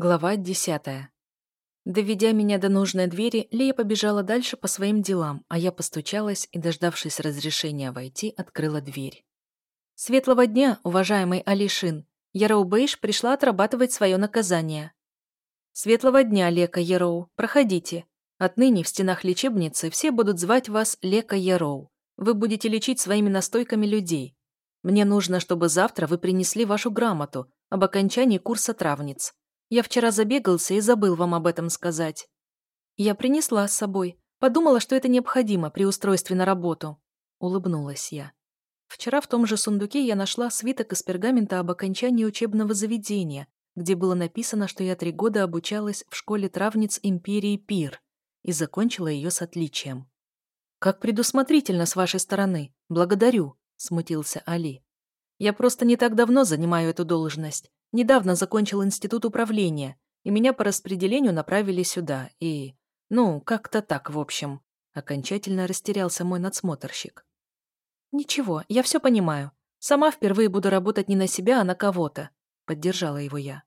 Глава десятая. Доведя меня до нужной двери, Лея побежала дальше по своим делам, а я постучалась и, дождавшись разрешения войти, открыла дверь. «Светлого дня, уважаемый Алишин! Яроу Бейш пришла отрабатывать свое наказание». «Светлого дня, Лека Яроу! Проходите. Отныне в стенах лечебницы все будут звать вас Лека Яроу. Вы будете лечить своими настойками людей. Мне нужно, чтобы завтра вы принесли вашу грамоту об окончании курса травниц. Я вчера забегался и забыл вам об этом сказать. Я принесла с собой. Подумала, что это необходимо при устройстве на работу. Улыбнулась я. Вчера в том же сундуке я нашла свиток из пергамента об окончании учебного заведения, где было написано, что я три года обучалась в школе травниц империи Пир и закончила ее с отличием. «Как предусмотрительно с вашей стороны. Благодарю», — смутился Али. «Я просто не так давно занимаю эту должность. Недавно закончил институт управления, и меня по распределению направили сюда, и... Ну, как-то так, в общем. Окончательно растерялся мой надсмотрщик. «Ничего, я все понимаю. Сама впервые буду работать не на себя, а на кого-то», — поддержала его я.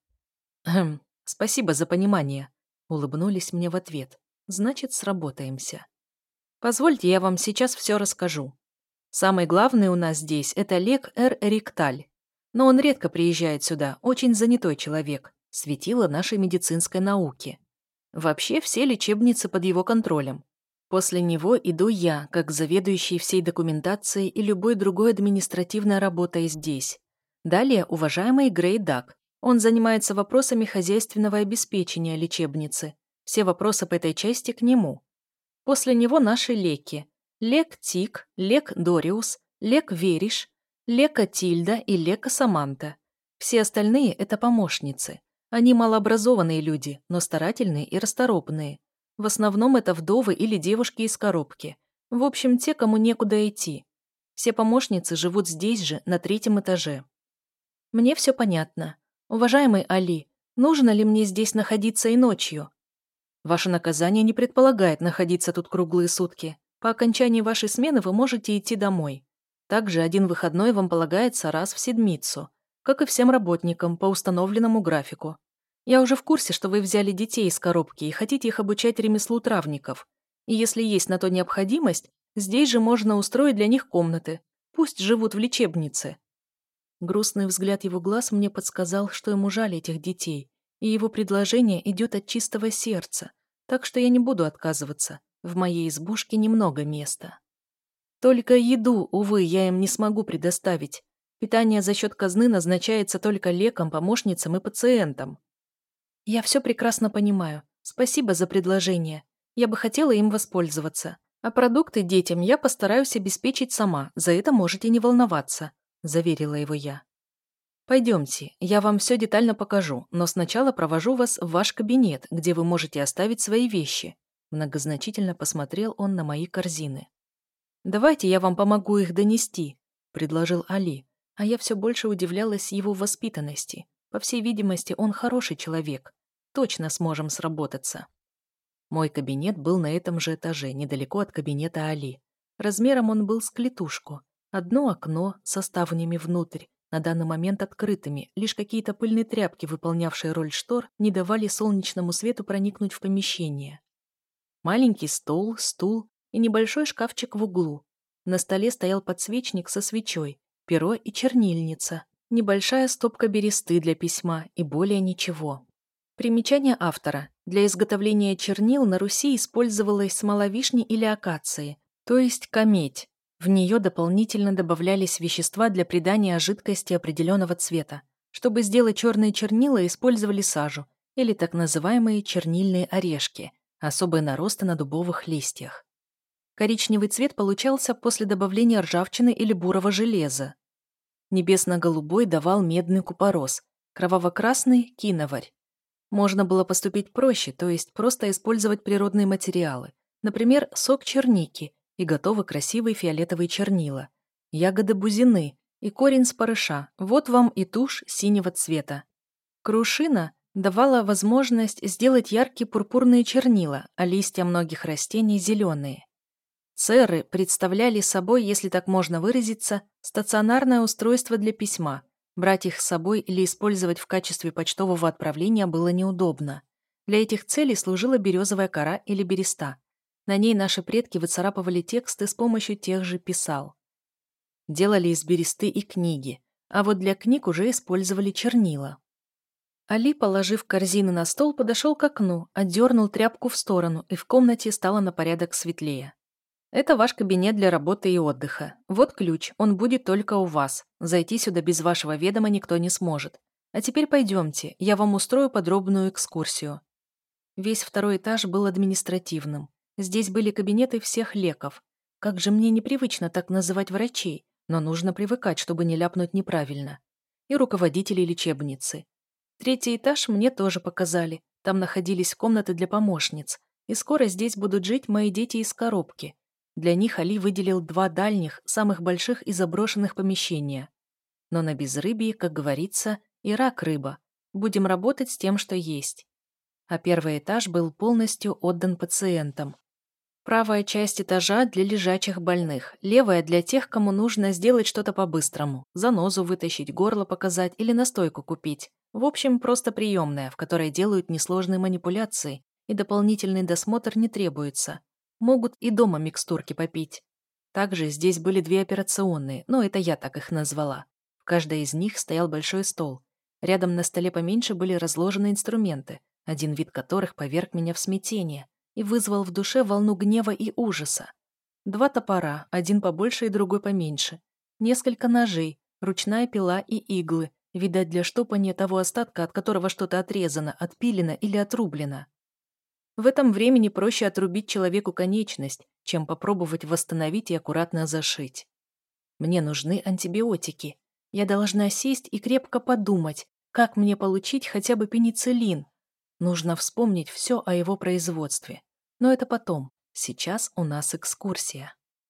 «Хм, спасибо за понимание», — улыбнулись мне в ответ. «Значит, сработаемся». «Позвольте, я вам сейчас все расскажу. Самый главный у нас здесь — это Лек Эр Рикталь. Но он редко приезжает сюда, очень занятой человек, светило нашей медицинской науки. Вообще все лечебницы под его контролем. После него иду я, как заведующий всей документацией и любой другой административной работой здесь. Далее уважаемый Грей Дак. Он занимается вопросами хозяйственного обеспечения лечебницы. Все вопросы по этой части к нему. После него наши леки. Лек Тик, Лек Дориус, Лек Вериш, Лека Тильда и Лека Саманта. Все остальные – это помощницы. Они малообразованные люди, но старательные и расторопные. В основном это вдовы или девушки из коробки. В общем, те, кому некуда идти. Все помощницы живут здесь же, на третьем этаже. Мне все понятно. Уважаемый Али, нужно ли мне здесь находиться и ночью? Ваше наказание не предполагает находиться тут круглые сутки. По окончании вашей смены вы можете идти домой. Также один выходной вам полагается раз в седмицу, как и всем работникам по установленному графику. Я уже в курсе, что вы взяли детей из коробки и хотите их обучать ремеслу травников. И если есть на то необходимость, здесь же можно устроить для них комнаты. Пусть живут в лечебнице. Грустный взгляд его глаз мне подсказал, что ему жаль этих детей, и его предложение идет от чистого сердца, так что я не буду отказываться. В моей избушке немного места. Только еду, увы, я им не смогу предоставить. Питание за счет казны назначается только лекам, помощницам и пациентам. Я все прекрасно понимаю. Спасибо за предложение. Я бы хотела им воспользоваться. А продукты детям я постараюсь обеспечить сама, за это можете не волноваться», – заверила его я. «Пойдемте, я вам все детально покажу, но сначала провожу вас в ваш кабинет, где вы можете оставить свои вещи». Многозначительно посмотрел он на мои корзины. «Давайте я вам помогу их донести», — предложил Али, а я все больше удивлялась его воспитанности. По всей видимости, он хороший человек. Точно сможем сработаться. Мой кабинет был на этом же этаже, недалеко от кабинета Али. Размером он был с клетушку. Одно окно со ставнями внутрь, на данный момент открытыми, лишь какие-то пыльные тряпки, выполнявшие роль штор, не давали солнечному свету проникнуть в помещение. Маленький стол, стул и небольшой шкафчик в углу. На столе стоял подсвечник со свечой, перо и чернильница, небольшая стопка бересты для письма и более ничего. Примечание автора. Для изготовления чернил на Руси использовалась смола вишни или акации, то есть камедь. В нее дополнительно добавлялись вещества для придания жидкости определенного цвета. Чтобы сделать черные чернила, использовали сажу или так называемые чернильные орешки, особые наросты на дубовых листьях. Коричневый цвет получался после добавления ржавчины или бурого железа. Небесно-голубой давал медный купорос, кроваво-красный – киноварь. Можно было поступить проще, то есть просто использовать природные материалы, например, сок черники и готовы красивые фиолетовые чернила, ягоды бузины и корень спарыша, вот вам и тушь синего цвета. Крушина давала возможность сделать яркие пурпурные чернила, а листья многих растений – зеленые. Церы представляли собой, если так можно выразиться, стационарное устройство для письма, Брать их с собой или использовать в качестве почтового отправления было неудобно. Для этих целей служила березовая кора или береста. На ней наши предки выцарапывали тексты с помощью тех же писал. Делали из бересты и книги, а вот для книг уже использовали чернила. Али, положив корзины на стол, подошел к окну, отдернул тряпку в сторону, и в комнате стало на порядок светлее. «Это ваш кабинет для работы и отдыха. Вот ключ, он будет только у вас. Зайти сюда без вашего ведома никто не сможет. А теперь пойдемте, я вам устрою подробную экскурсию». Весь второй этаж был административным. Здесь были кабинеты всех леков. Как же мне непривычно так называть врачей, но нужно привыкать, чтобы не ляпнуть неправильно. И руководители лечебницы. Третий этаж мне тоже показали. Там находились комнаты для помощниц. И скоро здесь будут жить мои дети из коробки. Для них Али выделил два дальних, самых больших и заброшенных помещения. Но на безрыбье, как говорится, и рак рыба. Будем работать с тем, что есть. А первый этаж был полностью отдан пациентам. Правая часть этажа для лежачих больных, левая для тех, кому нужно сделать что-то по-быстрому, занозу вытащить, горло показать или настойку купить. В общем, просто приемная, в которой делают несложные манипуляции, и дополнительный досмотр не требуется. Могут и дома микстурки попить. Также здесь были две операционные, но это я так их назвала. В каждой из них стоял большой стол. Рядом на столе поменьше были разложены инструменты, один вид которых поверг меня в смятение и вызвал в душе волну гнева и ужаса. Два топора, один побольше и другой поменьше. Несколько ножей, ручная пила и иглы, видать для штопания того остатка, от которого что-то отрезано, отпилено или отрублено. В этом времени проще отрубить человеку конечность, чем попробовать восстановить и аккуратно зашить. Мне нужны антибиотики. Я должна сесть и крепко подумать, как мне получить хотя бы пенициллин, Нужно вспомнить все о его производстве. Но это потом. Сейчас у нас экскурсия.